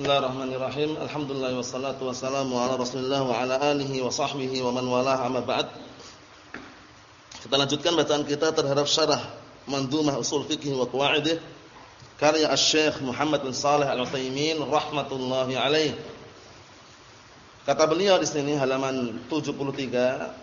Bismillahirrahmanirrahim. Alhamdulillah wassalatu wassalamu ala Rasulillah wa ala alihi wa sahbihi wa man walah amma ba'd. Kita lanjutkan bacaan kita terhadap syarah Mandhumah Usul Fiqh wa Qawaidih karya Asy-Syaikh Muhammad bin Shalih Al-Utsaimin rahmatullahi alaih. Kata beliau di sini halaman 73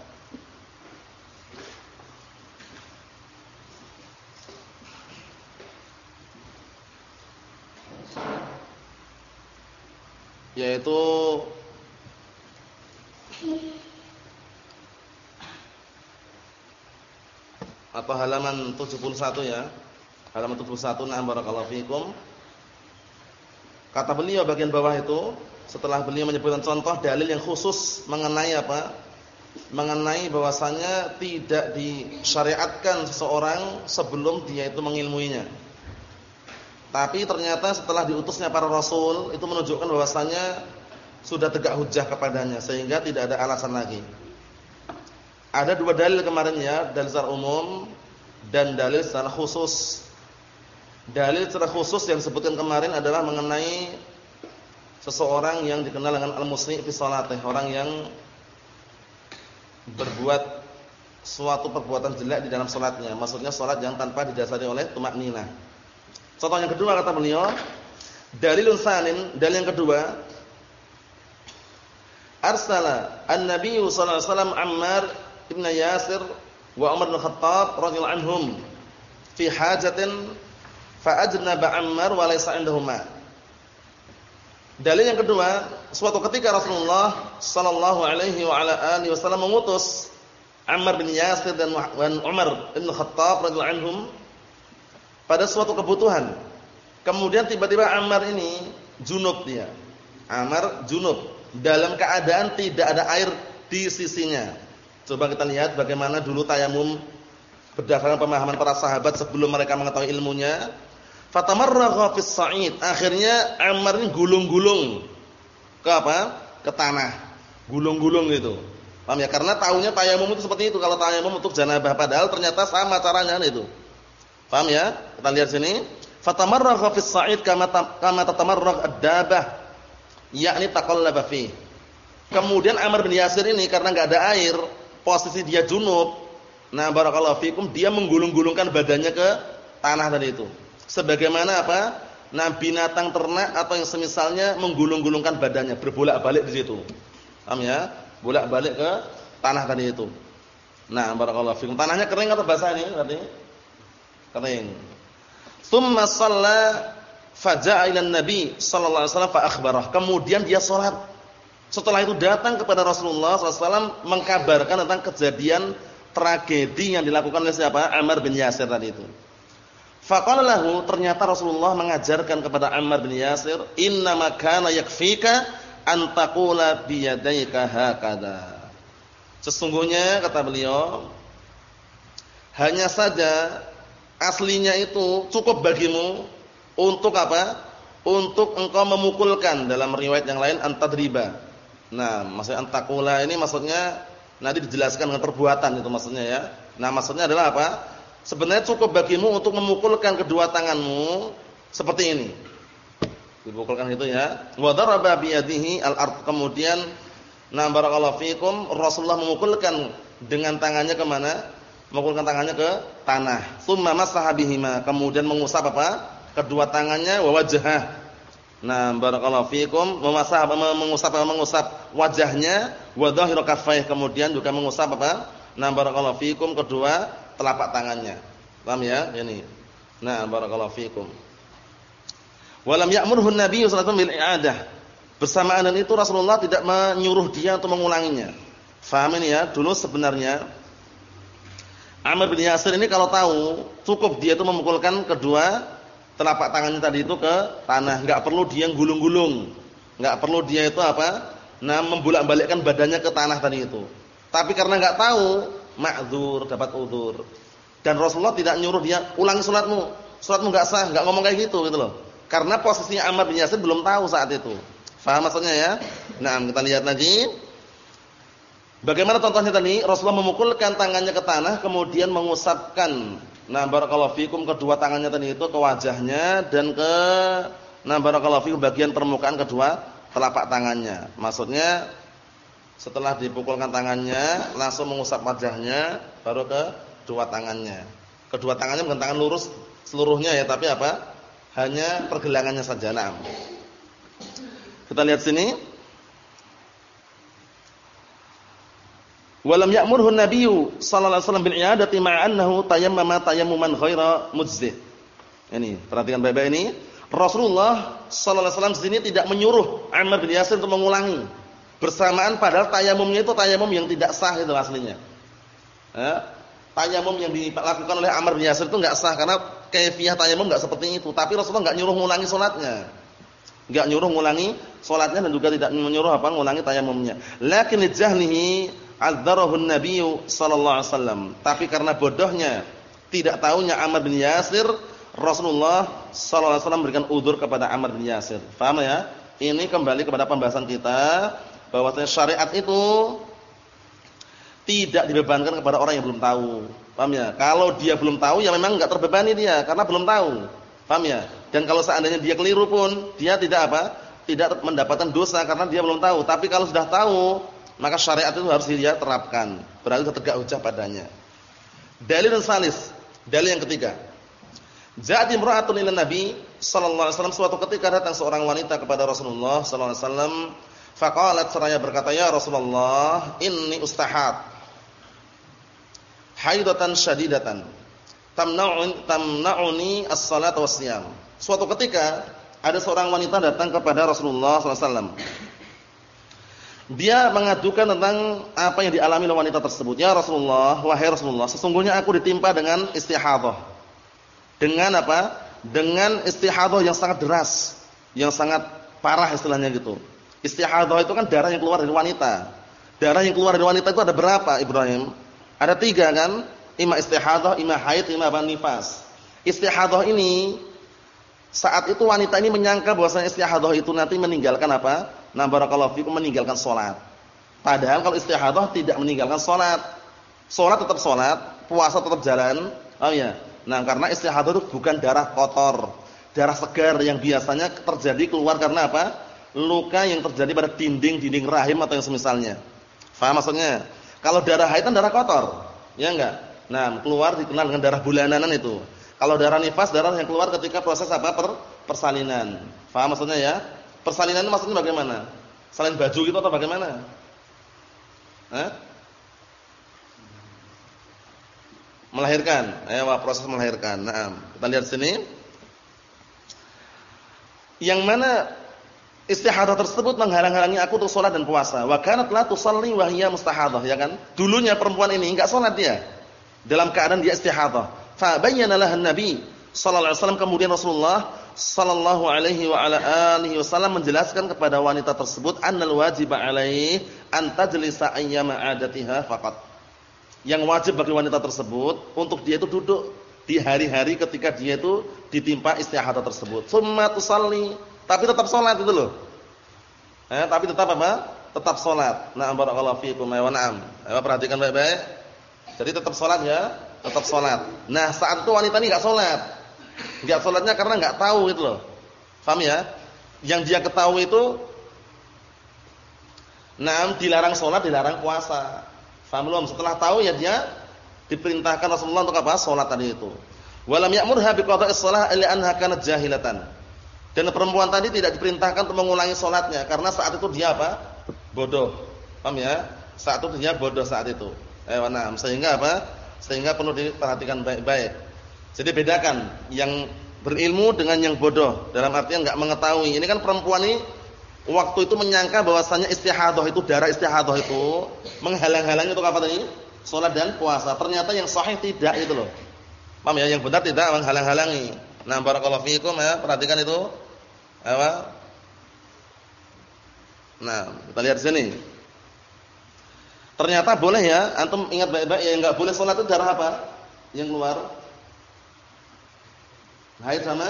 yaitu atau halaman 71 ya. Halaman 71 nah barakallahu fikum. Kata beliau bagian bawah itu setelah beliau menyebutkan contoh dalil yang khusus mengenai apa? Mengenai bahwasanya tidak disyariatkan seseorang sebelum dia itu mengilmuinya. Tapi ternyata setelah diutusnya para rasul itu menunjukkan bahwasanya sudah tegak hujah kepadanya sehingga tidak ada alasan lagi. Ada dua dalil kemarin ya, dalil secara umum dan dalil secara khusus. Dalil secara khusus yang disebutkan kemarin adalah mengenai seseorang yang dikenal dengan al-musni fi salatih, orang yang berbuat suatu perbuatan jelek di dalam salatnya. Maksudnya salat yang tanpa didasari oleh tumak ninah. Contoh yang kedua kata beliau, dalilun sanin, dalil yang kedua, arsala an-nabiy sallallahu alaihi wasallam Ammar ibn Yasir wa Umar bin Khattab radhiyallahu anhum fi hajatin fa ajnaba Ammar wa laysa indahuma. Dalil yang kedua, suatu ketika Rasulullah sallallahu alaihi wa ala alihi wasallam mengutus Ammar bin Yasir dan Umar bin Khattab radhiyallahu anhum pada suatu kebutuhan. Kemudian tiba-tiba Ammar ini junub dia. Ammar junub dalam keadaan tidak ada air di sisinya. Coba kita lihat bagaimana dulu tayamum berdasarkan pemahaman para sahabat sebelum mereka mengetahui ilmunya. Fatamarragha fis sa'id. Akhirnya Ammar ini gulung-gulung ke apa? Ke tanah. Gulung-gulung gitu. Paham ya? Karena tahunya tayamum itu seperti itu. Kalau tayamum untuk janabah padahal ternyata sama caranya itu. Paham ya? Kita lihat sini. Fatamarragha fis sa'id kama kama tatamarragh ad-dabah. Yakni taqallaba fi. Kemudian Amr bin Yasir ini karena enggak ada air, posisi dia junub. Nah, barakallahu fikum, dia menggulung-gulungkan badannya ke tanah tadi itu. Sebagaimana apa? Nah, binatang ternak atau yang semisalnya menggulung-gulungkan badannya, berbolak-balik di situ. Paham ya? Bolak-balik ke tanah tadi itu. Nah, barakallahu fikum. Tanahnya kering atau basah ini berarti? Kering. Tsumma shalla faja'a ila nabi sallallahu alaihi wasallam fa akhbarah. Kemudian dia salat. Setelah itu datang kepada Rasulullah SAW mengkabarkan tentang kejadian tragedi yang dilakukan oleh siapa? Ammar bin Yasir tadi itu. Faqala lahu ternyata Rasulullah mengajarkan kepada Ammar bin Yasir, "Inna ma kana yakfika an taqula bi yadayka hakada." Sesungguhnya kata beliau, hanya saja aslinya itu cukup bagimu untuk apa? Untuk engkau memukulkan dalam riwayat yang lain antadriba. Nah, maksudnya antakula ini maksudnya nanti dijelaskan dengan perbuatan itu maksudnya ya. Nah, maksudnya adalah apa? Sebenarnya cukup bagimu untuk memukulkan kedua tanganmu seperti ini. Dipukulkan itu ya. Wa daraba bi al-ard. Kemudian nah barakallahu fikum Rasulullah memukulkan dengan tangannya ke mana? Memukulkan tangannya ke tanah. Tsumma masaha bihima. Kemudian mengusap apa? Kedua tangannya wa wajhah. Nah, barakallahu fikum memasah mengusap mengusap wajahnya wa kaffayh. Kemudian juga mengusap apa? Nah, barakallahu fikum kedua telapak tangannya. Paham ya? Ini. Nah, barakallahu fikum. Walam ya'murhu an-nabiy sallallahu alaihi wasallam bil i'adah. Bersamaan dengan itu Rasulullah tidak menyuruh dia untuk mengulanginya. Faham ini ya? Dulu sebenarnya Amr bin Yasir ini kalau tahu cukup dia itu memukulkan kedua telapak tangannya tadi itu ke tanah, enggak perlu dia gulung-gulung. Enggak perlu dia itu apa? Nah, membolak-balikkan badannya ke tanah tadi itu. Tapi karena enggak tahu, ma'dzur, dapat udzur. Dan Rasulullah tidak nyuruh dia ulangi salatmu. Salatmu enggak sah, enggak ngomong kayak gitu gitu loh. Karena posisinya Amr bin Yasir belum tahu saat itu. Faham maksudnya ya? Nah, kita lihat lagi. Bagaimana contohnya tadi? Rasulullah memukulkan tangannya ke tanah kemudian mengusapkan nah barakallahu fikum kedua tangannya tadi itu ke wajahnya dan ke Nah, barakallahu fikum bagian permukaan kedua telapak tangannya. Maksudnya setelah dipukulkan tangannya, langsung mengusap wajahnya, baru ke dua tangannya. Kedua tangannya bukan tangan lurus seluruhnya ya, tapi apa? Hanya pergelangannya saja. Nah. Kita lihat sini. Walam ya'murhu an-nabiyyu sallallahu alaihi wasallam bil i'adati ma'a annahu tayammama tayammuman ghaira mujzi. Ini, perhatikan baik-baik ini. Rasulullah sallallahu alaihi wasallam sini tidak menyuruh Ammar bin Yasir untuk mengulangi. Bersamaan padahal tayamumnya itu tayamum yang tidak sah itu aslinya. Ya, tayamum yang dilakukan oleh Ammar bin Yasir itu enggak sah karena kaifiah tayamum enggak seperti itu. Tapi Rasulullah enggak nyuruh mengulangi salatnya. Enggak nyuruh mengulangi salatnya dan juga tidak menyuruh apa mengulangi tayamumnya. Lakin lijahlihi adzarahu an-nabiy sallallahu alaihi wasallam. Tapi karena bodohnya tidak tahunya Ammar bin Yasir Rasulullah sallallahu alaihi wasallam memberikan udzur kepada Ammar bin Yasir. Paham ya? Ini kembali kepada pembahasan kita bahwasanya syariat itu tidak dibebankan kepada orang yang belum tahu. Paham ya? Kalau dia belum tahu ya memang enggak terbebani dia karena belum tahu. Paham ya? Dan kalau seandainya dia keliru pun dia tidak apa? Tidak mendapatkan dosa karena dia belum tahu. Tapi kalau sudah tahu, maka syariat itu harus dia terapkan. Berarti tegak hujah padanya. Dalil dan salis. Dalil yang ketiga. Jadi imra'atun ila Nabi sallallahu alaihi wasallam suatu ketika datang seorang wanita kepada Rasulullah sallallahu alaihi wasallam faqalat seraya berkata ya Rasulullah inni ustahad haidatan syadidatan tamna'un tamna'uni as-salat was-siyam. Suatu ketika ada seorang wanita datang kepada Rasulullah sallallahu alaihi wasallam. Dia mengadukan tentang apa yang dialami oleh wanita tersebut. Ya Rasulullah, wahai Rasulullah, sesungguhnya aku ditimpa dengan istihadah dengan apa? Dengan istihadah yang sangat deras, yang sangat parah istilahnya gitu. Istihadah itu kan darah yang keluar dari wanita. Darah yang keluar dari wanita itu ada berapa, Ibrahim? Ada tiga kan? Ima istihadah, ima haid, ima nifas. Istihadah ini saat itu wanita ini menyangka bahwasanya istihadah itu nanti meninggalkan apa? Nah, barakallahu fikum meninggalkan salat. Padahal kalau istihadah tidak meninggalkan salat. Salat tetap salat, puasa tetap jalan. Oh ya. Nah, karena istihadah itu bukan darah kotor, darah segar yang biasanya terjadi keluar karena apa? Luka yang terjadi pada dinding-dinding rahim atau yang semisalnya. Faham maksudnya? Kalau darah haid kan darah kotor, ya enggak? Nah, keluar dikenal dengan darah bulanan itu. Kalau darah nifas darah yang keluar ketika proses apa? Per persalinan. Faham maksudnya ya? Persalinan itu maksudnya bagaimana? Salin baju gitu atau bagaimana? Hah? melahirkan. Eh, proses melahirkan. Nah, kita lihat sini. Yang mana istihadah tersebut menghalang-halangi aku untuk sholat dan puasa. Wa kanat la tusalli wa hiya mustahadah, ya kan? Dulunya perempuan ini enggak sholat dia. Dalam keadaan dia istihadah. Fa bayyana nabi sallallahu alaihi wasallam kemudian Rasulullah sallallahu alaihi wa ala alihi wasallam menjelaskan kepada wanita tersebut annal wajib alaihi an tajlisa ayyama adatiha faqat yang wajib bagi wanita tersebut untuk dia itu duduk di hari-hari ketika dia itu ditimpa istihadah tersebut. Summa tusalli, tapi tetap salat itu loh. Eh, tapi tetap apa? Tetap salat. Nah, barakallahu fiikum wa na'am. Ayo perhatikan baik-baik. Jadi tetap salat ya, tetap salat. Nah, saat itu wanita ini enggak salat. Enggak salatnya karena enggak tahu itu loh. Paham ya? Yang dia ketahui itu Nah, dilarang salat, dilarang puasa. Faham belum? Setelah tahu ya dia diperintahkan Rasulullah untuk apa? Salat tadi itu. Walam ya'murha biqada'is shalah illa anha kanat jahilatan. Dan perempuan tadi tidak diperintahkan untuk mengulangi salatnya karena saat itu dia apa? Bodoh. Paham ya? Saat itu dia bodoh saat itu. Eh, nah, sehingga apa? Sehingga perlu diperhatikan baik-baik. Jadi bedakan yang berilmu dengan yang bodoh. Dalam artian enggak mengetahui. Ini kan perempuan ini waktu itu menyangka bahwasanya istihadah itu darah istihadah itu menghalang-halangi untuk apa tadi? Salat dan puasa. Ternyata yang sahih tidak itu loh. Paham ya? Yang benar tidak menghalang-halangi. Nah, barakallahu fiikum ya, perhatikan itu. Apa? Nah, kita lihat sini. Ternyata boleh ya, antum ingat baik-baik ya enggak boleh salat itu darah apa? Yang keluar haid sama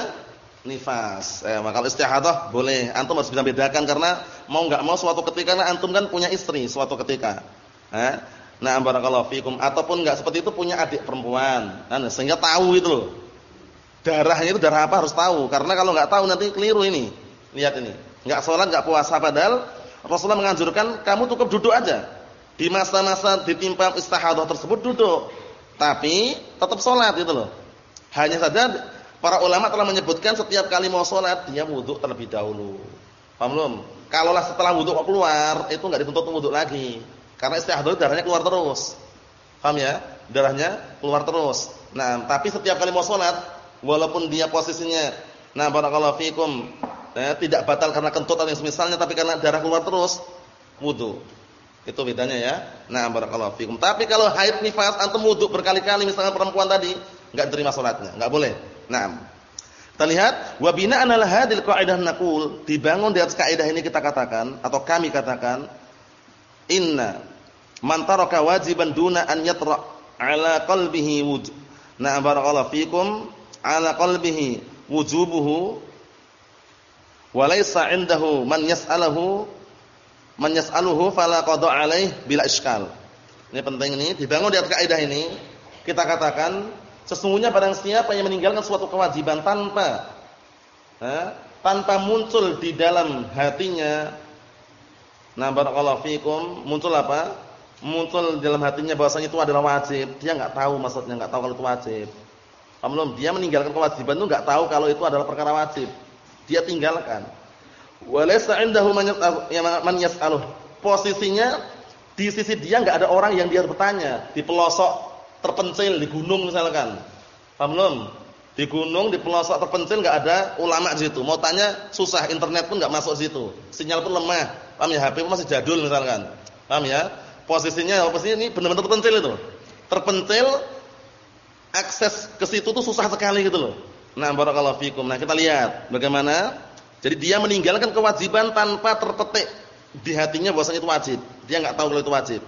nifas. Eh, kalau istihadah boleh. Antum harus bisa bedakan karena mau enggak mau suatu ketika antum kan punya istri suatu ketika. Eh? Nah, barakallahu fikum ataupun enggak seperti itu punya adik perempuan. Nah, sehingga tahu itu loh. darahnya itu darah apa harus tahu karena kalau nggak tahu nanti keliru ini. Lihat ini. Nggak sholat, nggak puasa padahal Rasulullah menganjurkan kamu cukup duduk aja. Di masa-masa ditimpa istihadah tersebut duduk. Tapi tetap sholat itu loh. Hanya saja para ulama telah menyebutkan setiap kali mau sholat dia wudhu terlebih dahulu. Paham belum? Kalaulah setelah wudhu kok keluar, itu nggak dituntut wudhu lagi. Karena istihadah darahnya keluar terus. Paham ya? Darahnya keluar terus. Nah, tapi setiap kali mau sholat, walaupun dia posisinya, nah barakallahu fikum, eh, tidak batal karena kentut atau yang semisalnya, tapi karena darah keluar terus, wudhu. Itu bedanya ya. Nah, barakallahu fikum. Tapi kalau haid nifas antum wudu berkali-kali misalnya perempuan tadi, enggak terima salatnya, enggak boleh. Nah, kita lihat wa bina'an ala hadil qaidah naqul, dibangun di atas kaidah ini kita katakan atau kami katakan inna man taraka wajiban duna an yatra ala qalbihi wud. Nah, barakallahu fikum ala qalbihi wujubuhu wa laysa 'indahu man yas'aluhu man yas'aluhu fala qada alaih bila iskal. Ini penting ini, dibangun di atas kaidah ini, kita katakan sesungguhnya barang siapa yang meninggalkan suatu kewajiban tanpa eh, tanpa muncul di dalam hatinya nah barakallahu fikum muncul apa? Muncul dalam hatinya bahwasanya itu adalah wajib, dia enggak tahu maksudnya, enggak tahu kalau itu wajib. Belum, dia meninggalkan kewajiban itu enggak tahu kalau itu adalah perkara wajib. Dia tinggalkan. Walaysa indahu ya, man yas'aluh. Posisinya di sisi dia enggak ada orang yang dia bertanya, di pelosok terpencil di gunung misalkan. Paham belum? Di gunung di pelosok terpencil enggak ada ulama di situ. Mau tanya susah, internet pun enggak masuk situ. Sinyal pun lemah. Paham ya? HP pun masih jadul misalkan. Paham ya? Posisinya posisinya ini benar-benar terpencil itu. Terpencil akses ke situ tuh susah sekali gitu loh. Nah, barakallahu fikum. Nah, kita lihat bagaimana jadi dia meninggalkan kewajiban tanpa terpetik di hatinya bahwasanya itu wajib. Dia enggak tahu kalau itu wajib.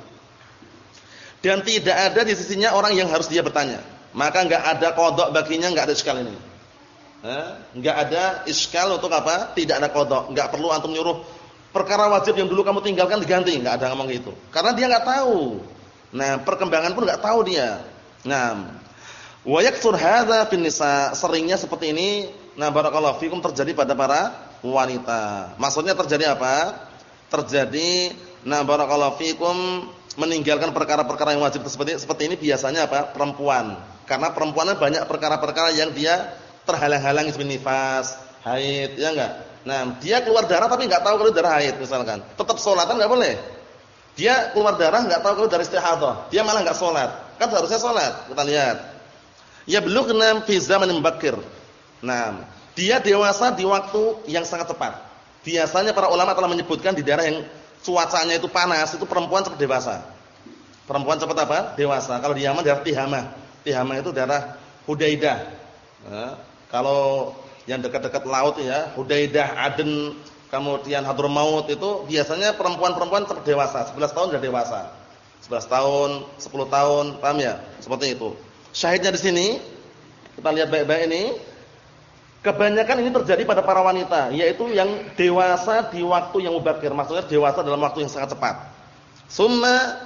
Dan tidak ada di sisinya orang yang harus dia bertanya. Maka enggak ada kodok baginya, enggak ada iskal ini. Enggak ada iskal untuk apa? Tidak ada kodok. Enggak perlu antum nyuruh perkara wajib yang dulu kamu tinggalkan diganti. Enggak ada ngomong gitu. Karena dia enggak tahu. Nah, perkembangan pun enggak tahu dia. Nah, wa yaksur hadza fin nisa. Seringnya seperti ini Nah, barakallahu fikum terjadi pada para wanita. Maksudnya terjadi apa? Terjadi nah barakallahu fikum meninggalkan perkara-perkara yang wajib seperti seperti ini biasanya apa? perempuan. Karena perempuan banyak perkara-perkara yang dia terhalang-halangi seperti nifas, haid, ya enggak? Nah, dia keluar darah tapi enggak tahu kalau darah haid misalkan. Tetap salatan enggak boleh. Dia keluar darah enggak tahu kalau darah istihadah. Dia malah enggak salat. Kan seharusnya salat. Kita lihat. Ya bulughna fi zamanin bakir. Nah, dia dewasa di waktu yang sangat tepat. Biasanya para ulama telah menyebutkan di daerah yang cuacanya itu panas, itu perempuan cepat dewasa. Perempuan cepat apa? Dewasa. Kalau di Yaman daerah Tihamah. Tihamah itu daerah Hudaidah. Nah, kalau yang dekat-dekat laut ya, Hudaidah, Aden, kemudian Hadramaut itu biasanya perempuan-perempuan cepat dewasa, 11 tahun sudah dewasa. 11 tahun, 10 tahun, paham ya? Seperti itu. Syahidnya di sini kita lihat baik-baik ini Kebanyakan ini terjadi pada para wanita, yaitu yang dewasa di waktu yang mubakir, maksudnya dewasa dalam waktu yang sangat cepat. Summa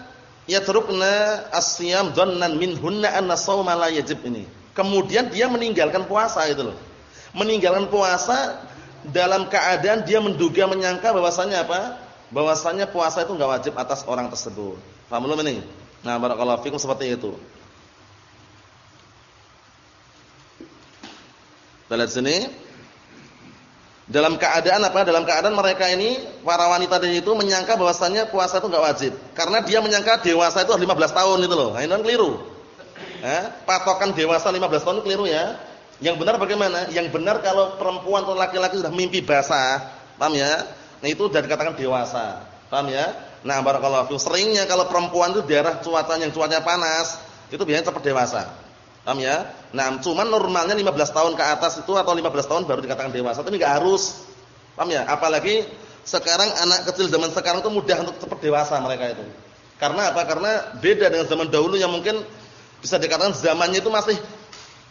yatrukna as-siyam dhannan minhunna anna shauma la yajib ini. Kemudian dia meninggalkan puasa itu loh. Meninggalkan puasa dalam keadaan dia menduga menyangka bahwasanya apa? Bahwasanya puasa itu enggak wajib atas orang tersebut. Paham belum ini? Nah, barakallahu fikum seperti itu. Kita lihat sini. Dalam keadaan apa? Dalam keadaan mereka ini para wanita tadi itu menyangka bahwasannya puasa itu enggak wajib. Karena dia menyangka dewasa itu 15 tahun itu loh. Nah, ini kan keliru. Eh, patokan dewasa 15 tahun itu keliru ya. Yang benar bagaimana? Yang benar kalau perempuan atau laki-laki sudah mimpi basah, paham ya? Nah, itu sudah dikatakan dewasa. Paham ya? Nah, barakallahu. Seringnya kalau perempuan itu daerah cuaca yang cuacanya panas, itu biasanya cepat dewasa. Paham ya? Nah, cuman normalnya 15 tahun ke atas itu atau 15 tahun baru dikatakan dewasa, tapi enggak harus. Paham ya? Apalagi sekarang anak kecil zaman sekarang itu mudah untuk cepat dewasa mereka itu. Karena apa? Karena beda dengan zaman dahulu yang mungkin bisa dikatakan zamannya itu masih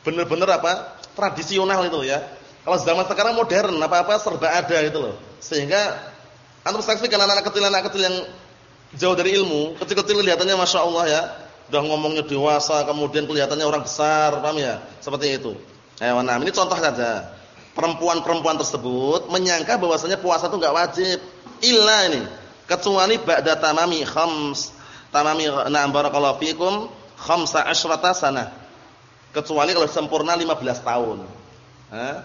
benar-benar apa? tradisional itu ya. Kalau zaman sekarang modern, apa-apa serba ada gitu loh. Sehingga antum saksikan anak-anak kecil anak kecil yang jauh dari ilmu, kecil-kecil kelihatannya Masya Allah ya, Sudah ngomongnya dewasa, kemudian kelihatannya orang besar, paham ya? Seperti itu. Eh, nah, ini contoh saja. Perempuan-perempuan tersebut menyangka bahwasanya puasa itu enggak wajib. Illa ini, kecuali ba'da tamami khams tamami na'am barakallahu fikum khamsa asyrata sanah. Kecuali kalau sempurna 15 tahun. Eh?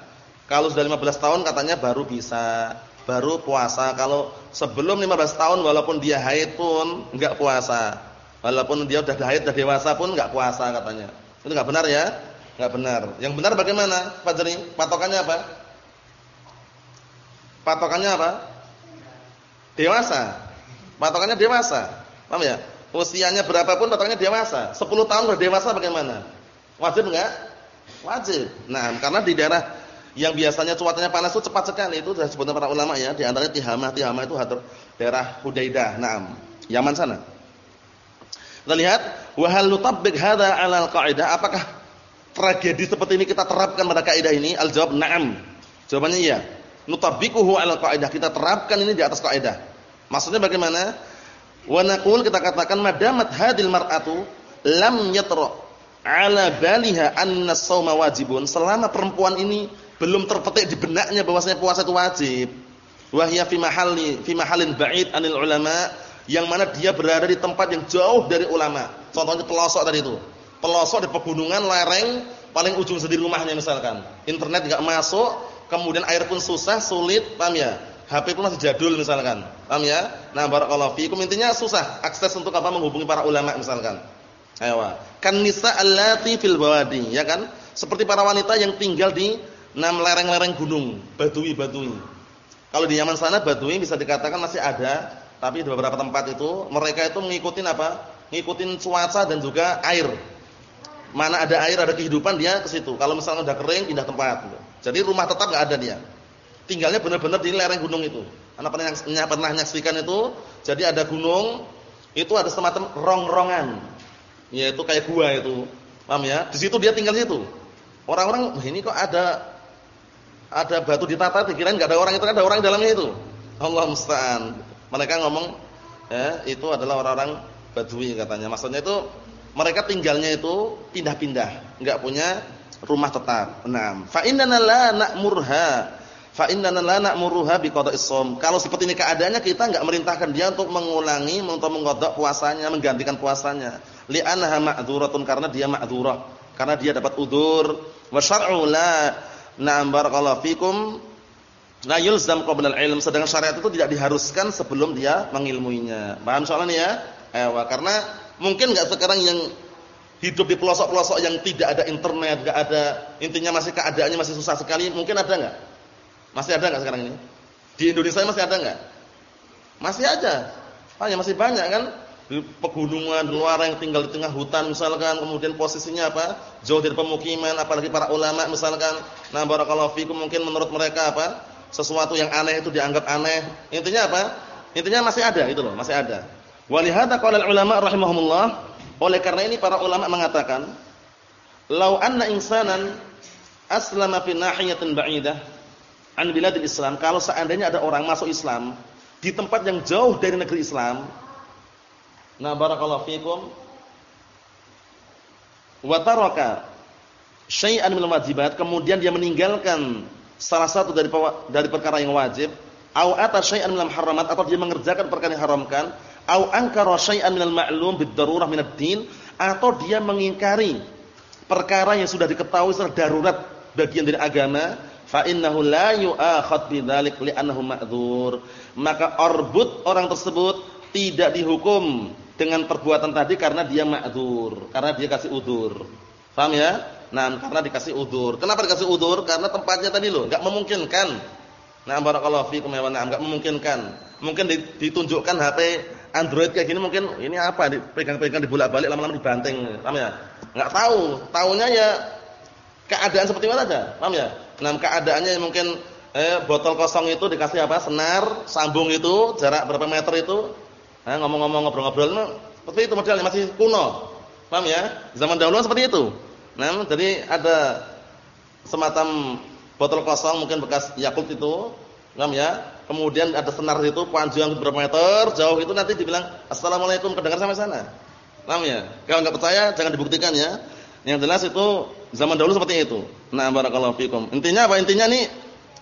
Kalau sudah 15 tahun katanya baru bisa baru puasa. Kalau sebelum 15 tahun walaupun dia haid pun enggak puasa. Walaupun dia sudah haid, sudah dewasa pun enggak puasa katanya. Itu enggak benar ya? Enggak benar. Yang benar bagaimana? Fajri, patokannya apa? Patokannya apa? Dewasa. Patokannya dewasa. Paham ya? Usianya berapapun patokannya dewasa. 10 tahun sudah dewasa bagaimana? Wajib enggak? Wajib. Nah, karena di daerah yang biasanya cuacanya panas itu cepat sekali itu sudah disebutkan para ulama ya di antaranya Tihamah Tihamah itu daerah Hudaidah Naam Yaman sana kita lihat wa hal nutabbik hadza 'ala al-qa'idah apakah tragedi seperti ini kita terapkan pada kaidah ini? Al-jawab na'am. Jawabannya iya. Nutabbikuhu 'ala al-qa'idah kita terapkan ini di atas kaidah. Maksudnya bagaimana? Wa naqul kita katakan madamat hadil mar'atu lam yatra 'ala baliha anna as-shauma wajibun. Selama perempuan ini belum terpetik di benaknya bahwasanya puasa itu wajib. Wahya fi mahalli fi mahalin ba'id anil ulama yang mana dia berada di tempat yang jauh dari ulama. Contohnya pelosok tadi itu. Pelosok di pegunungan lereng paling ujung sendiri rumahnya misalkan. Internet enggak masuk, kemudian air pun susah, sulit, paham ya? HP pun masih jadul misalkan. Paham ya? Nah, barakallahu fiikum intinya susah akses untuk apa menghubungi para ulama misalkan. Ayo. Kan nisa allati fil bawadi, ya kan? Seperti para wanita yang tinggal di enam lereng-lereng gunung, badui-badui. Kalau di Yaman sana badui bisa dikatakan masih ada, tapi di beberapa tempat itu mereka itu mengikuti apa? Ngikutin cuaca dan juga air. Mana ada air, ada kehidupan dia ke situ. Kalau misalnya udah kering pindah tempat Jadi rumah tetap enggak ada dia. Tinggalnya benar-benar di lereng gunung itu. Anak pernah pernah menyaksikan itu, jadi ada gunung, itu ada semacam rong-rongan. Yaitu kayak gua itu. Paham ya? Di situ dia tinggal di situ. Orang-orang, ini kok ada ada batu ditata dikira enggak ada orang itu kan ada orang di dalamnya itu. Allah musta'an. Mereka ngomong ya, itu adalah orang-orang Badui katanya. Maksudnya itu mereka tinggalnya itu pindah-pindah, enggak punya rumah tetap. Naam. Fa innana la na'murha. Fa innana la na'muruha biqada'is shaum. Kalau seperti ini keadaannya kita enggak merintahkan dia untuk mengulangi untuk mengqada puasanya, menggantikan puasanya. Li'annaha ma'dzuratun karena dia ma'dzurah. Karena dia dapat udur. Wa syar'u la Na'am barakallahu fikum. La yulzam qabla al-ilm, sedangkan syariat itu tidak diharuskan sebelum dia mengilmuinya. Paham soalnya ya? Ewa, karena mungkin enggak sekarang yang hidup di pelosok-pelosok yang tidak ada internet, enggak ada intinya masih keadaannya masih susah sekali, mungkin ada enggak? Masih ada enggak sekarang ini? Di Indonesia masih ada enggak? Masih ada. Hanya masih banyak kan? di pegunungan, di luar yang tinggal di tengah hutan misalkan, kemudian posisinya apa? Jauh dari pemukiman, apalagi para ulama misalkan. Nah, barakallahu fikum mungkin menurut mereka apa? Sesuatu yang aneh itu dianggap aneh. Intinya apa? Intinya masih ada itu loh, masih ada. Walihada qala ulama rahimahumullah, oleh karena ini para ulama mengatakan, "Lau anna insanan aslama fi nahiyatin ba'idah an biladil Islam." Kalau seandainya ada orang masuk Islam di tempat yang jauh dari negeri Islam, Nah, barakallahu fikum. Wa taraka syai'an minal wajibat, kemudian dia meninggalkan salah satu dari dari perkara yang wajib, au ata syai'an minal haramat atau dia mengerjakan perkara yang haramkan, au ankara syai'an minal ma'lum bid-darurah minad din, atau dia mengingkari perkara yang sudah diketahui secara darurat bagian dari agama, fa innahu la yu'akhad bidzalik li'annahu ma'dzur. Maka orbut orang tersebut tidak dihukum dengan perbuatan tadi karena dia ma'dzur, karena dia kasih udur. Paham ya? Nah, karena dikasih udur. Kenapa dikasih udur? Karena tempatnya tadi loh, enggak memungkinkan. Nah, barakallahu fikum ya nah, enggak memungkinkan. Mungkin ditunjukkan HP Android kayak gini mungkin ini apa dipegang-pegang dibolak-balik lama-lama dibanting. Paham ya? Enggak tahu. Taunya ya keadaan seperti mana aja. Paham ya? Nah, keadaannya mungkin eh botol kosong itu dikasih apa? Senar, sambung itu jarak berapa meter itu Nah, ngomong-ngomong ngobrol-ngobrol seperti itu modelnya masih kuno. Paham ya? Zaman dahulu seperti itu. Nah, jadi ada semacam botol kosong mungkin bekas Yakult itu, paham ya? Kemudian ada senar itu panjang berapa meter, jauh itu nanti dibilang assalamualaikum kedengar sampai sana. Paham ya? Kalau enggak percaya jangan dibuktikan ya. Yang jelas itu Zaman dahulu seperti itu. Nah, barakallahu fikum. Intinya apa? Intinya nih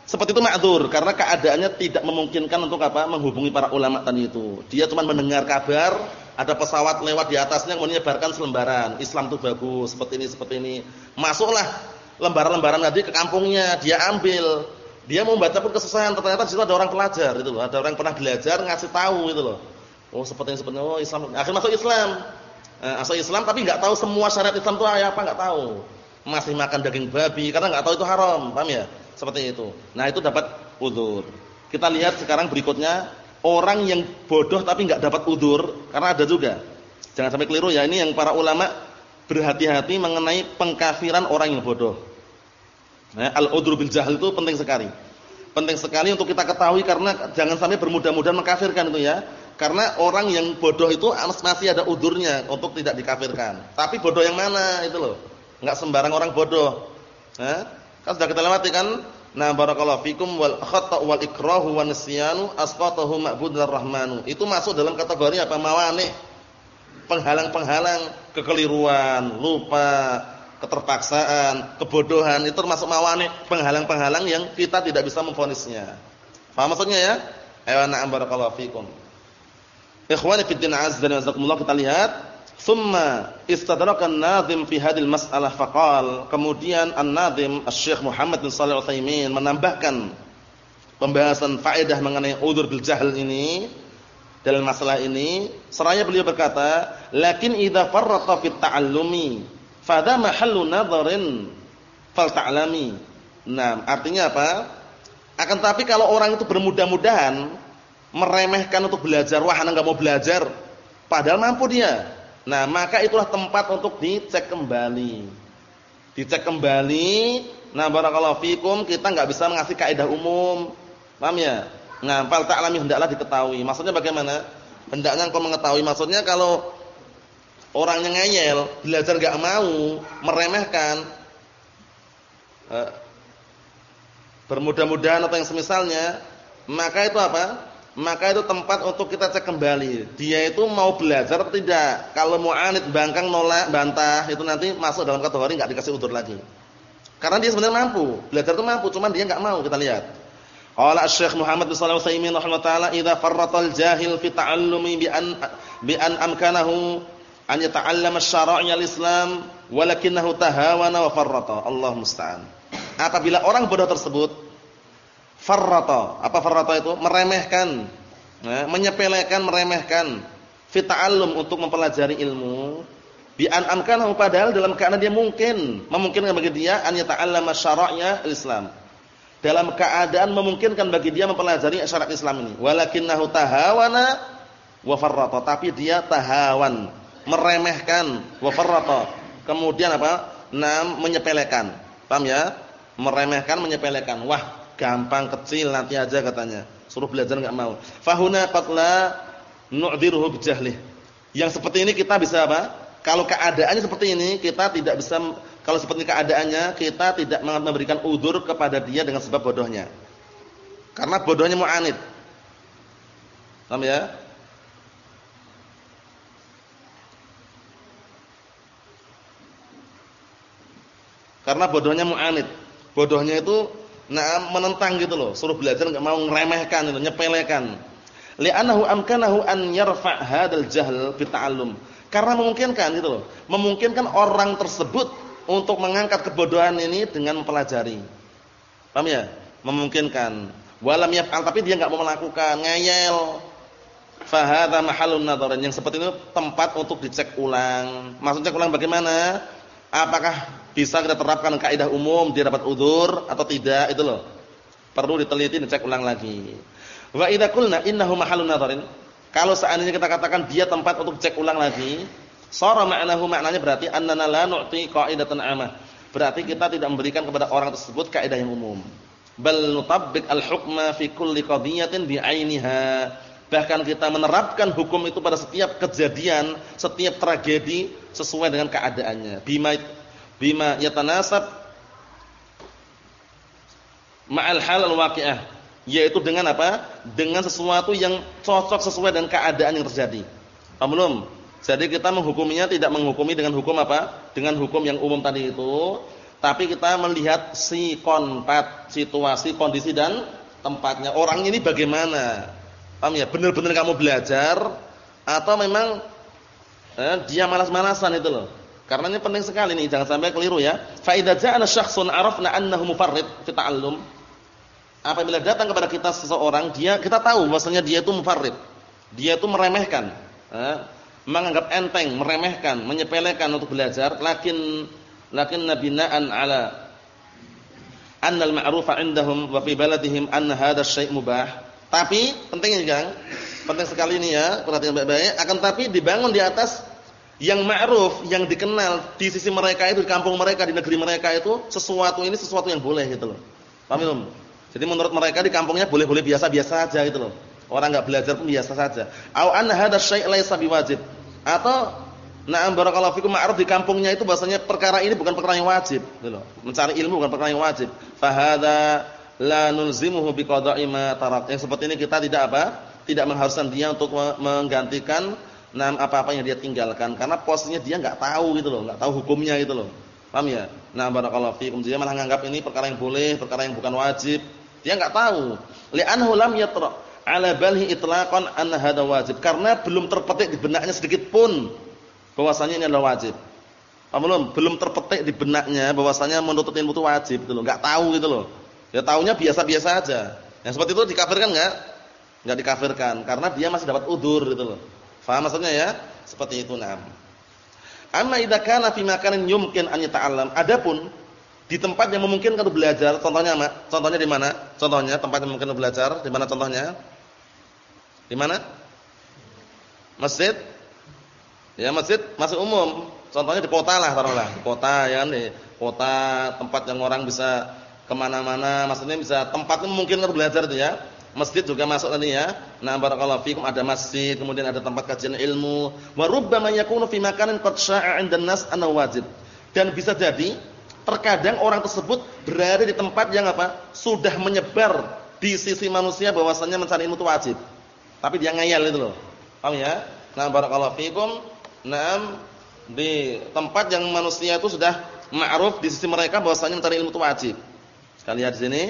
seperti itu ma'dzur karena keadaannya tidak memungkinkan untuk apa? menghubungi para ulama tadi itu. Dia cuma mendengar kabar ada pesawat lewat di atasnya menyebarkan selembaran. Islam itu bagus, seperti ini, seperti ini. Masuklah lembaran-lembaran tadi ke kampungnya, dia ambil. Dia mau baca pun kesusahan, ternyata di situ ada orang pelajar itu loh, ada orang pernah belajar ngasih tahu itu loh. Oh, seperti ini, seperti ini. Oh, Islam. Akhirnya masuk Islam. Eh, asal Islam tapi enggak tahu semua syariat Islam itu apa, enggak tahu masih makan daging babi karena nggak tahu itu haram, paham ya? Seperti itu. Nah, itu dapat udur. Kita lihat sekarang berikutnya orang yang bodoh tapi nggak dapat udur karena ada juga. Jangan sampai keliru ya. Ini yang para ulama berhati-hati mengenai pengkafiran orang yang bodoh. Nah, al-udhr bil jahil itu penting sekali. Penting sekali untuk kita ketahui karena jangan sampai bermudah-mudahan mengkafirkan itu ya. Karena orang yang bodoh itu masih ada udurnya untuk tidak dikafirkan. Tapi bodoh yang mana itu loh enggak sembarang orang bodoh. Eh? Kan sudah kita lewati kan? Nah, barakallahu fikum wal khata' wal ikrahu wan nisyanu asqatahu ma'budur rahmanu. Itu masuk dalam kategori apa? Mawani. Penghalang-penghalang kekeliruan, lupa, keterpaksaan, kebodohan itu termasuk mawani, penghalang-penghalang yang kita tidak bisa memfonisnya. Paham maksudnya ya? Ayo na'am barakallahu fikum. Ikhwani fid din azza wa jalla kita lihat Thumma istadraka an-nadhim fi hadhihi al-mas'alah faqal. Kemudian an-nadhim Asy-Syaikh Muhammad bin Shalih Al-Utsaimin menambahkan pembahasan faedah mengenai udzur bil jahl ini dalam masalah ini. Seraya beliau berkata, "Lakin idza farrata fi ta'allumi, fadha mahallu nadharin fal ta'lami." Nah, artinya apa? Akan tapi kalau orang itu bermudah-mudahan meremehkan untuk belajar, wah anak enggak mau belajar, padahal mampu dia. Nah, maka itulah tempat untuk dicek kembali. Dicek kembali. Nah, barakallahu fikum, kita enggak bisa mengasih kaidah umum. Paham ya? Nah, fal ta'lami hendaklah diketahui. Maksudnya bagaimana? Hendaknya engkau mengetahui. Maksudnya kalau orang yang ngeyel, belajar enggak mau, meremehkan eh, bermudah-mudahan atau yang semisalnya, maka itu apa? Maka itu tempat untuk kita cek kembali. Dia itu mau belajar atau tidak. Kalau mau anit, bangkang, nolak, bantah, itu nanti masuk dalam kategori nggak dikasih utur lagi. Karena dia sebenarnya mampu, belajar itu mampu, cuman dia nggak mau. Kita lihat. Qala Asy-Syaikh Muhammad bin Shalih rahimahullah taala, "Idza farratal jahil fi ta'allumi bi an bi an amkanahu an yata'allama syara'iyal Islam walakinahu tahawana wa farrata." Allah musta'an. Apabila orang bodoh tersebut farrata. Apa farrata itu? Meremehkan, nah, menyepelekan, meremehkan fita'allum untuk mempelajari ilmu bi an amkanahu padahal dalam keadaan dia mungkin memungkinkan bagi dia an yata'allama syara'nya Islam. Dalam keadaan memungkinkan bagi dia mempelajari syariat Islam ini. Walakinnahu tahawana wa farrata, tapi dia tahawan, meremehkan wa farrata. Kemudian apa? Nam menyepelekan. Paham ya? Meremehkan, menyepelekan. Wah, gampang kecil nanti aja katanya. Suruh belajar enggak mau. Fahuna qatla nu'dhiruhu bijahlih. Yang seperti ini kita bisa apa? Kalau keadaannya seperti ini, kita tidak bisa kalau seperti keadaannya, kita tidak memberikan udur kepada dia dengan sebab bodohnya. Karena bodohnya mu'anid. Paham ya? Karena bodohnya mu'anid. Bodohnya itu Nah, menentang gitu loh, suruh belajar enggak mau ngeremehkan itu, nyepelekan. Li'annahu amkanahu an yarfa' hadzal jahl fi ta'allum. Karena memungkinkan gitu loh, memungkinkan orang tersebut untuk mengangkat kebodohan ini dengan mempelajari. Paham ya? Memungkinkan. Walam yaf'al tapi dia enggak mau melakukan, ngeyel. Fa hadza mahallun nadharin. Yang seperti itu tempat untuk dicek ulang. Maksudnya ulang bagaimana? Apakah bisa kita terapkan kaidah umum dia dapat udzur atau tidak itu loh. Perlu diteliti dan cek ulang lagi. Wa idza qulna innahu mahallun nadharin. Kalau seandainya kita katakan dia tempat untuk cek ulang lagi, sara ma'nahu maknanya berarti annana la nu'ti qaidatan amah. Berarti kita tidak memberikan kepada orang tersebut kaidah yang umum. Bal nutabbik al-hukma fi kulli qadiyatin bi'ainiha. Bahkan kita menerapkan hukum itu pada setiap kejadian, setiap tragedi sesuai dengan keadaannya. Bima bima yatanasab ma'al hal al-waqi'ah yaitu dengan apa? Dengan sesuatu yang cocok sesuai dengan keadaan yang terjadi. Paham belum? Jadi kita menghukuminya tidak menghukumi dengan hukum apa? Dengan hukum yang umum tadi itu, Tapi kita melihat si konpat, situasi, kondisi dan tempatnya. Orang ini bagaimana? Paham ya? Benar-benar kamu belajar atau memang eh, dia malas-malasan itu loh. Karena ini penting sekali nih, jangan sampai keliru ya. Fa idza ja'ana syakhsun arafna annahu mufarrid fi ta'allum. Apabila datang kepada kita seseorang, dia kita tahu bahwasanya dia itu mufarrid. Dia itu meremehkan, eh, menganggap enteng, meremehkan, menyepelekan untuk belajar, lakin lakin nabina'an ala annal ma'rufa 'indahum wa fi baladihim anna hadha syai' mubah. Tapi pentingnya Kang, penting sekali ini ya, perhatian baik-baik, akan tapi dibangun di atas yang ma'ruf, yang dikenal di sisi mereka itu, di kampung mereka, di negeri mereka itu sesuatu ini sesuatu yang boleh gitu loh. Paham belum? Jadi menurut mereka di kampungnya boleh-boleh biasa-biasa aja gitu loh. Orang enggak belajar pun biasa saja. Au anna hadza syai' laisa biwajib. Atau na'am barakallahu fikum ma'ruf di kampungnya itu bahasanya perkara ini bukan perkara yang wajib gitu loh. Mencari ilmu bukan perkara yang wajib. Fa hadza la nulzimuhu biqada'i ma tarak. Yang seperti ini kita tidak apa? Tidak mengharuskan dia untuk menggantikan nah apa-apa yang dia tinggalkan karena posisinya dia nggak tahu gitu loh, nggak tahu hukumnya gitu loh. Paham ya? Nah, barakallahu fiikum. Dia malah menganggap ini perkara yang boleh, perkara yang bukan wajib. Dia nggak tahu. Li'anhu lam yatra ala balhi itlaqan anna hada wajib. Karena belum terpetik di benaknya sedikit pun bahwasanya ini adalah wajib. Paham belum? Belum terpetik di benaknya bahwasanya menuntut ilmu wajib gitu loh. Enggak tahu gitu loh. Ya tahunya biasa-biasa aja. Yang seperti itu dikafirkan enggak? Enggak dikafirkan karena dia masih dapat udur gitu loh. Faham maksudnya ya? Seperti itu nah. Amma idza kana fi makanin yumkin an yata'allam. Adapun di tempat yang memungkinkan untuk belajar, contohnya apa? Contohnya di mana? Contohnya tempat yang memungkinkan untuk belajar, di mana contohnya? Di mana? Masjid? Ya masjid, masjid umum. Contohnya di kota lah taruhlah, di kota ya di kota tempat yang orang bisa ke mana-mana, maksudnya bisa tempat yang memungkinkan untuk belajar itu ya. Masjid juga masuk tadi ya. Nah, barakallahu fikum ada masjid, kemudian ada tempat kajian ilmu. Wa rubbama yakunu fi makanin qad syaa'a nas anna wajib. Dan bisa jadi terkadang orang tersebut berada di tempat yang apa? Sudah menyebar di sisi manusia bahwasanya mencari ilmu itu wajib. Tapi dia ngayal itu loh. Paham ya? Nah, barakallahu fikum. Naam di tempat yang manusia itu sudah ma'ruf di sisi mereka bahwasanya mencari ilmu itu wajib. Sekali lihat di sini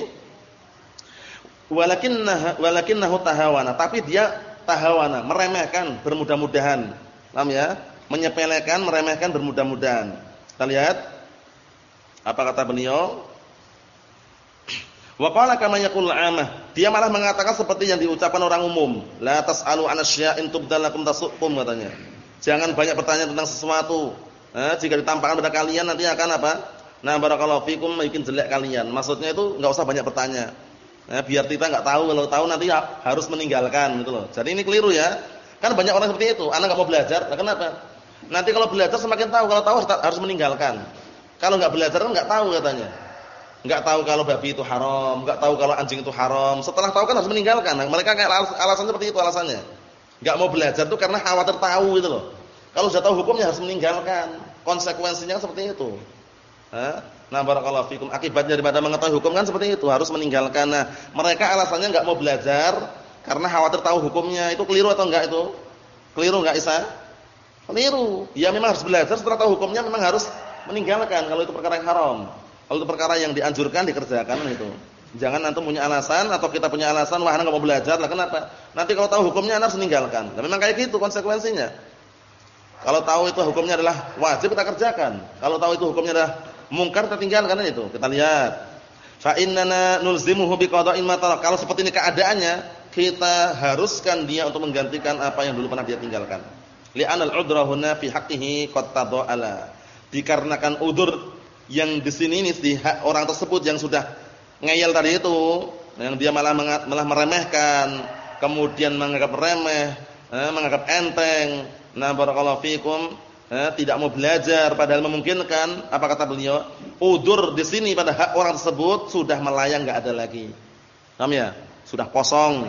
walakinnahu walakinnahu tahawana. Tapi dia tahawana meremehkan bermudah-mudahan. Paham ya? Menyepelekan meremehkan bermudah-mudahan. Kita lihat apa kata beliau? Wa qala kama yaqul amah dia malah mengatakan seperti yang diucapkan orang umum. La tasalu an asya'in tubdalakum tasukum katanya. Jangan banyak bertanya tentang sesuatu. Eh, jika ditampakkan pada kalian nanti akan apa? Nah barakallahu fikum bikin jelek kalian. Maksudnya itu enggak usah banyak bertanya Nah, biar kita nggak tahu, kalau tahu nanti ya harus meninggalkan gitu loh. Jadi ini keliru ya. Kan banyak orang seperti itu. Anak nggak mau belajar, nah kenapa? Nanti kalau belajar semakin tahu, kalau tahu harus meninggalkan. Kalau nggak belajar kan nggak tahu katanya. Nggak tahu kalau babi itu haram, nggak tahu kalau anjing itu haram. Setelah tahu kan harus meninggalkan. Nah, mereka kayak alasannya seperti itu alasannya. Nggak mau belajar tuh karena khawatir tahu gitu loh. Kalau sudah tahu hukumnya harus meninggalkan. Konsekuensinya seperti itu. Hah? Nah, barakallahu fikum. Akibatnya daripada mengetahui hukum kan seperti itu, harus meninggalkan. Nah, mereka alasannya enggak mau belajar karena khawatir tahu hukumnya. Itu keliru atau enggak itu? Keliru enggak Isa? Keliru. Ya memang harus belajar setelah tahu hukumnya memang harus meninggalkan kalau itu perkara yang haram. Kalau itu perkara yang dianjurkan dikerjakan itu. Jangan antum punya alasan atau kita punya alasan wah enggak mau belajar lah kenapa? Nanti kalau tahu hukumnya harus meninggalkan. Dan memang kayak gitu konsekuensinya. Kalau tahu itu hukumnya adalah wajib kita kerjakan. Kalau tahu itu hukumnya adalah mungkar tertinggal karena itu. Kita lihat. Fa innana nulzimuhu biqada'in ma Kalau seperti ini keadaannya, kita haruskan dia untuk menggantikan apa yang dulu pernah dia tinggalkan. Li'anal udra huna fi haqqihi qad tada'ala. Dikarenakan udur yang di sini ini di hak orang tersebut yang sudah ngeyel tadi itu, yang dia malah malah meremehkan, kemudian menganggap remeh, eh, menganggap enteng. Nah, barakallahu fikum eh, tidak mau belajar padahal memungkinkan. Apa kata beliau? Udur di sini pada hak orang tersebut sudah melayang enggak ada lagi. Paham ya? Sudah kosong.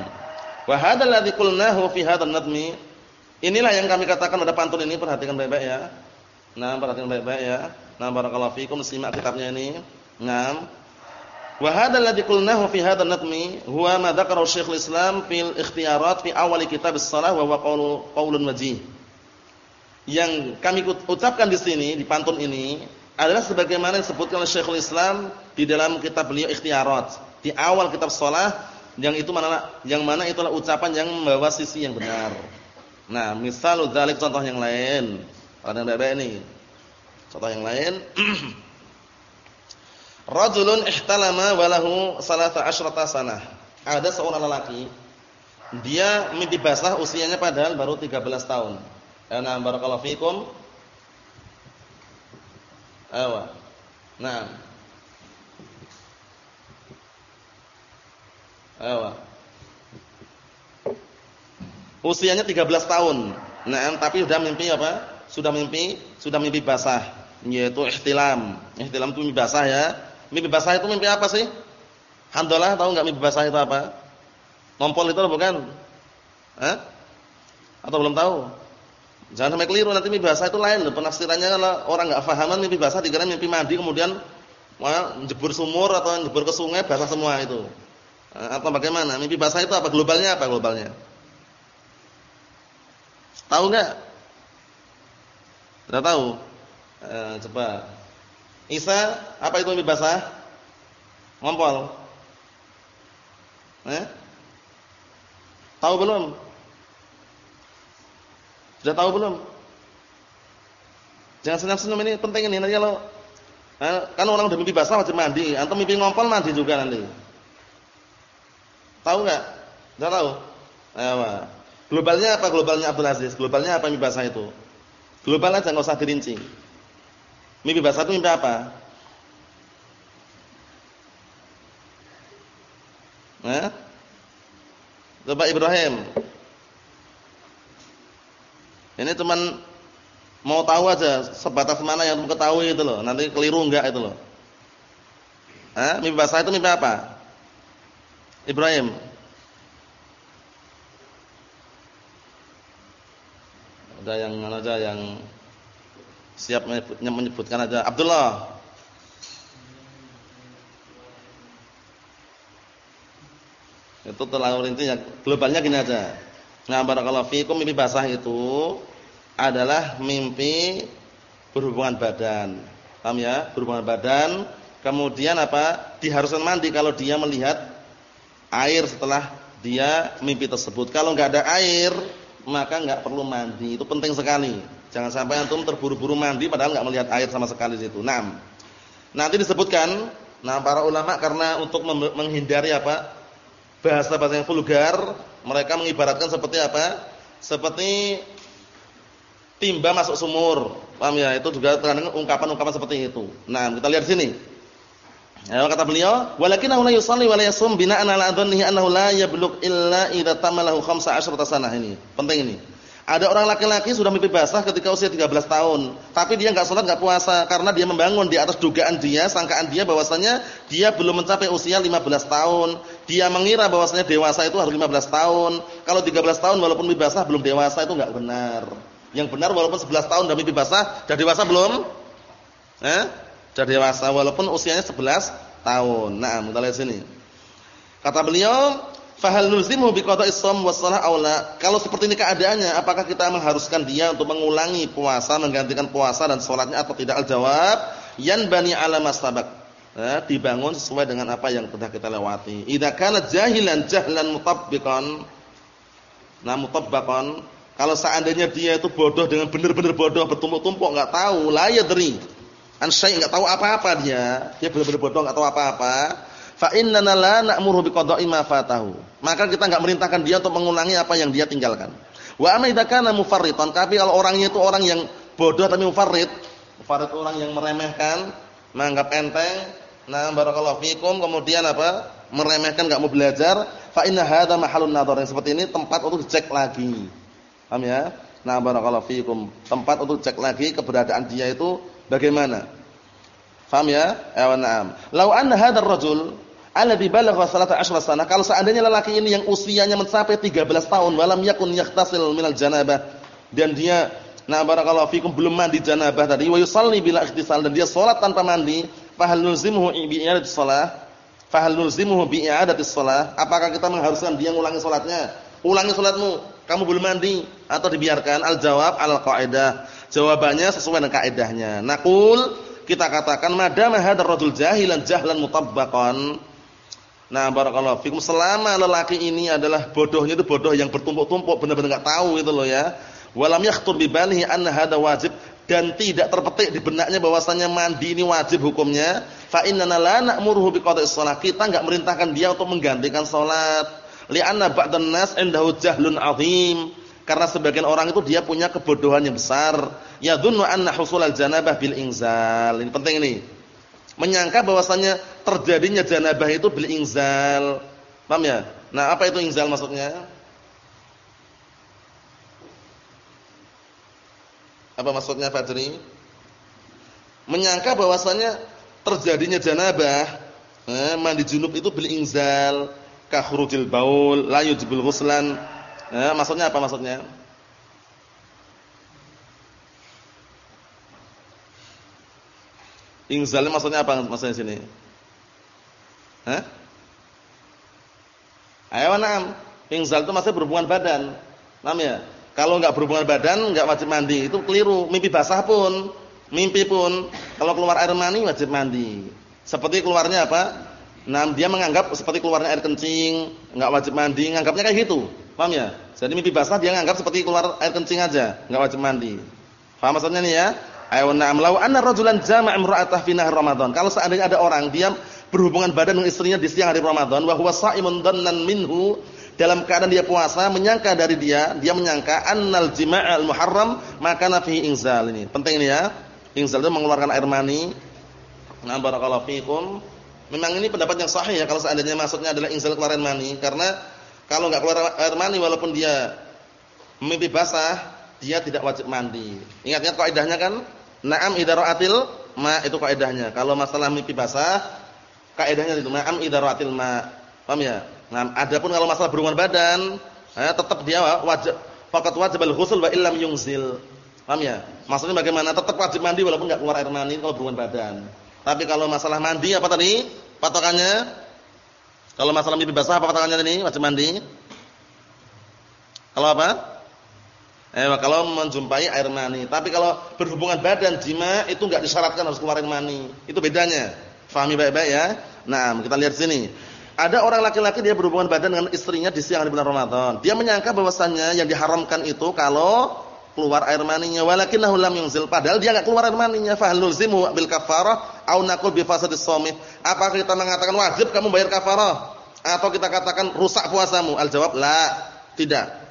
Wa hadzal ladzi qulnahu fi hadzal nadmi inilah yang kami katakan pada pantun ini. Perhatikan baik-baik ya. Nah perhatikan baik-baik ya. Nah barakallahu fikum. Simak kitabnya ini. Nah. Wa hadzal ladzi qulnahu fi hadzal nadmi huwa ma dzakara Syekhul Islam fil ikhtiyarat fi awal kitab as-shalah wa huwa qaulun wajih yang kami ucapkan di sini di pantun ini adalah sebagaimana disebutkan oleh Syekhul Islam di dalam kitab beliau Ikhtiarat. Di awal kitab shalah yang itu mana yang mana itulah ucapan yang membawa sisi yang benar. Nah, misal dzalik contoh yang lain. Ada yang ada ini. Contoh yang lain. Rajulun ihtalama walahu salasa asyrata sanah. Ada seorang lelaki dia mimpi basah usianya padahal baru 13 tahun. Ana barakallahu fikum. Awa. Nah. Awa. Usianya 13 tahun. Nah, tapi sudah mimpi apa? Sudah mimpi, sudah mimpi basah, yaitu ihtilam. Ihtilam itu mimpi basah ya. Mimpi basah itu mimpi apa sih? Alhamdulillah tahu enggak mimpi basah itu apa? Ngompol itu bukan? Hah? Atau belum tahu? Jangan sampai keliru nanti mimpi basah itu lain loh. Penafsirannya kalau orang enggak pahaman mimpi basah dikira mimpi mandi kemudian jebur sumur atau jebur ke sungai basah semua itu. Atau bagaimana? Mimpi basah itu apa? Globalnya apa globalnya? Tahu enggak? Tidak tahu? Eh, coba Isa, apa itu mimpi basah? Ngompol. Eh? Tahu belum? Sudah tahu belum? Jangan senyum-senyum ini penting ini nanti kalau eh, kan orang udah mimpi basah wajib mandi, atau mimpi ngompol mandi juga nanti. Tahu enggak? Sudah tahu? Eh, globalnya apa globalnya Abdul Aziz? Globalnya apa mimpi basah itu? Global aja enggak usah dirinci. Mimpi basah itu mimpi apa? Nah? Coba Ibrahim. Ini cuman mau tahu aja sebatas mana yang kamu ketahui itu loh. Nanti keliru enggak itu loh. Hah? Mimpi basah itu mimpi apa? Ibrahim. Ada yang mana aja yang Siap menyebutkan aja. Abdullah. Itu terlalu intinya. Globalnya gini aja. Nah, barakallahu fikum mimpi basah itu adalah mimpi berhubungan badan. Paham ya? Berhubungan badan. Kemudian apa? Diharuskan mandi kalau dia melihat air setelah dia mimpi tersebut. Kalau nggak ada air, maka nggak perlu mandi. Itu penting sekali. Jangan sampai antum terburu-buru mandi padahal enggak melihat air sama sekali situ. Nah, nanti disebutkan, nah para ulama karena untuk menghindari apa? Bahasa-bahasa yang vulgar, mereka mengibaratkan seperti apa? Seperti timba masuk sumur. Paham ya? Itu juga terkadang ungkapan-ungkapan seperti itu. Nah, kita lihat sini. Ya, kata beliau, "Walakinahu la yusalli wa la yasum bina'an 'ala adhannihi annahu la yablugh illa idza tamalahu 15 sanah." Ini, penting ini. Ada orang laki-laki sudah mimpi basah ketika usia 13 tahun, tapi dia enggak salat, enggak puasa karena dia membangun di atas dugaan dia, sangkaan dia bahwasanya dia belum mencapai usia 15 tahun. Dia mengira bahwasanya dewasa itu harus 15 tahun. Kalau 13 tahun walaupun mimpi basah belum dewasa itu enggak benar. Yang benar walaupun 11 tahun dan mimpi basah, sudah dewasa belum? Eh? Sudah dewasa walaupun usianya 11 tahun. Nah, kita lihat sini. Kata beliau, Fahal nulzimu biqada'i shaum was shalah? Kalau seperti ini keadaannya, apakah kita mengharuskan dia untuk mengulangi puasa, menggantikan puasa dan salatnya atau tidak? Al-jawab, yan bani ala masabak. Ya, dibangun sesuai dengan apa yang telah kita lewati. Idza kana jahilan jahlan mutabbiqan. Nah, mutabbaqan, kalau seandainya dia itu bodoh dengan benar-benar bodoh, bertumpuk-tumpuk enggak tahu, la yadri. An syai' enggak tahu apa-apa dia. Dia benar-benar bodoh enggak tahu apa-apa fa innana la na'muru biqada'i ma fatahu. Maka kita enggak merintahkan dia untuk mengulangi apa yang dia tinggalkan. Wa amma idza kana mufarritan, tapi kalau orangnya itu orang yang bodoh tapi mufarrid, mufarrid orang yang meremehkan, menganggap enteng, nah barakallahu fikum, kemudian apa? meremehkan enggak mau belajar, fa inna hadza mahallun nadhar. Yang seperti ini tempat untuk cek lagi. Paham ya? Nah barakallahu fikum, tempat untuk cek lagi keberadaan dia itu bagaimana? Faham ya? Ayo na'am. Lau anna hadzal rajul alladzi balagha salata asyra sana. Kalau seandainya lelaki ini yang usianya mencapai 13 tahun walam yakun yaghtasil minal janabah. Dan dia nah barakallahu fikum belum mandi janabah tadi. Wa yusalli bila ikhtisal. Dan dia salat tanpa mandi. Fahal nulzimuhu bi i'adatis shalah fahal nulzimuhu bi i'adatis shalah apakah kita mengharuskan dia ngulangi salatnya ulangi salatmu kamu belum mandi. Atau dibiarkan? Al jawab al qaidah jawabannya sesuai dengan kaidahnya naqul kita katakan madama hadar rajul jahilan jahlan mutabbaqan. Nah, barakallahu fikum selama lelaki ini adalah bodohnya itu bodoh yang bertumpuk-tumpuk benar-benar enggak tahu itu loh ya. Walam yakhtur bi balihi hada wajib dan tidak terpetik di benaknya bahwasanya mandi ini wajib hukumnya, fa innana la na'muruhu bi qada'i shalah. Kita enggak merintahkan dia untuk menggantikan salat. Li'anna ba'dan nas indahu jahlun 'azim. Karena sebagian orang itu dia punya kebodohan yang besar. Ya dhunnu anna husulal janabah bil inzal. Ini penting ini. Menyangka bahwasanya terjadinya janabah itu bil inzal. Paham ya? Nah, apa itu inzal maksudnya? Apa maksudnya Fajri? Menyangka bahwasanya terjadinya janabah, eh, mandi junub itu bil inzal, ka khurujil baul, la yujibul ghuslan. Eh, maksudnya apa maksudnya? Inzal maksudnya apa maksudnya sini? Hah? Ayo na'am. Inzal itu maksudnya berhubungan badan. Paham ya? Kalau enggak berhubungan badan enggak wajib mandi. Itu keliru. Mimpi basah pun, mimpi pun kalau keluar air mani wajib mandi. Seperti keluarnya apa? Nah, dia menganggap seperti keluarnya air kencing, enggak wajib mandi, nganggapnya kayak gitu. Paham ya? Jadi mimpi basah dia nganggap seperti keluar air kencing aja, enggak wajib mandi. Paham maksudnya nih ya? Ayo na'am law anna rajulan jama'a imra'atah fi nahar Ramadan. Kalau seandainya ada orang dia berhubungan badan dengan istrinya di siang hari Ramadan wa huwa sha'imun dhannan minhu dalam keadaan dia puasa menyangka dari dia, dia menyangka annal jima'al muharram maka nafi inzal ini. Penting ini ya. Inzal itu mengeluarkan air mani. Nah, barakallahu fikum. Memang ini pendapat yang sahih ya kalau seandainya maksudnya adalah inzal keluar air mani karena kalau enggak keluar air mani walaupun dia mimpi basah, dia tidak wajib mandi. Ingat-ingat kaidahnya kan? Na'am idaraatil ma itu kaidahnya. Kalau masalah mimpi basah, kaidahnya itu na'am idaraatil ma. Paham ya? Nah, adapun kalau masalah berhubungan badan, eh, tetap dia wajib faqat wajibal ghusl wa illam yunzil. Paham ya? Maksudnya bagaimana? Tetap wajib mandi walaupun enggak keluar air mani kalau berhubungan badan. Tapi kalau masalah mandi apa tadi? Patokannya? Kalau masalah mimpi basah apa patokannya tadi? Wajib mandi. Kalau apa? Eh, kalau menjumpai air mani. Tapi kalau berhubungan badan jima itu enggak disyaratkan harus keluar air mani. Itu bedanya. Fahami baik-baik ya. Nah, kita lihat sini. Ada orang laki-laki dia berhubungan badan dengan istrinya di siang di bulan Ramadan. Dia menyangka bahwasannya yang diharamkan itu kalau keluar air maninya walakinahu lam yunzil padahal dia enggak keluar air maninya fa zimu bil kafarah au naqul bi fasadis shaumi apakah kita mengatakan wajib kamu bayar kafarah atau kita katakan rusak puasamu al jawab la tidak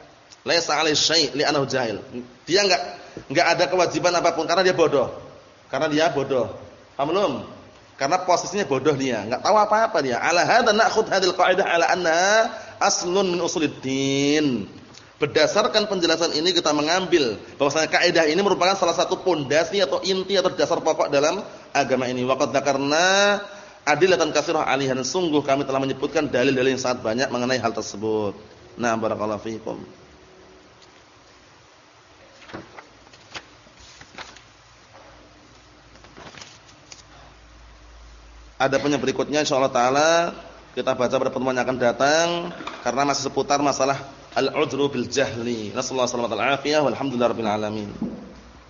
laisa alai syai' li anahu jahil dia enggak enggak ada kewajiban apa pun karena dia bodoh karena dia bodoh paham belum karena posisinya bodoh dia, enggak tahu apa-apa dia. Ala hadza na'khudh hadhil qa'idah ala anna aslun min usuluddin. Berdasarkan penjelasan ini kita mengambil bahwasanya kaidah ini merupakan salah satu pondasi atau inti atau dasar pokok dalam agama ini. Waqad dzakarna adillatan katsirah alihan sungguh kami telah menyebutkan dalil-dalil yang sangat banyak mengenai hal tersebut. Nah, barakallahu fiikum. Ada punya berikutnya insyaallah taala kita baca pada pertemuan yang akan datang karena masih seputar masalah al-udru bil jahli. Nasallahu alaihi wasallam walhamdulillahirabbil alamin.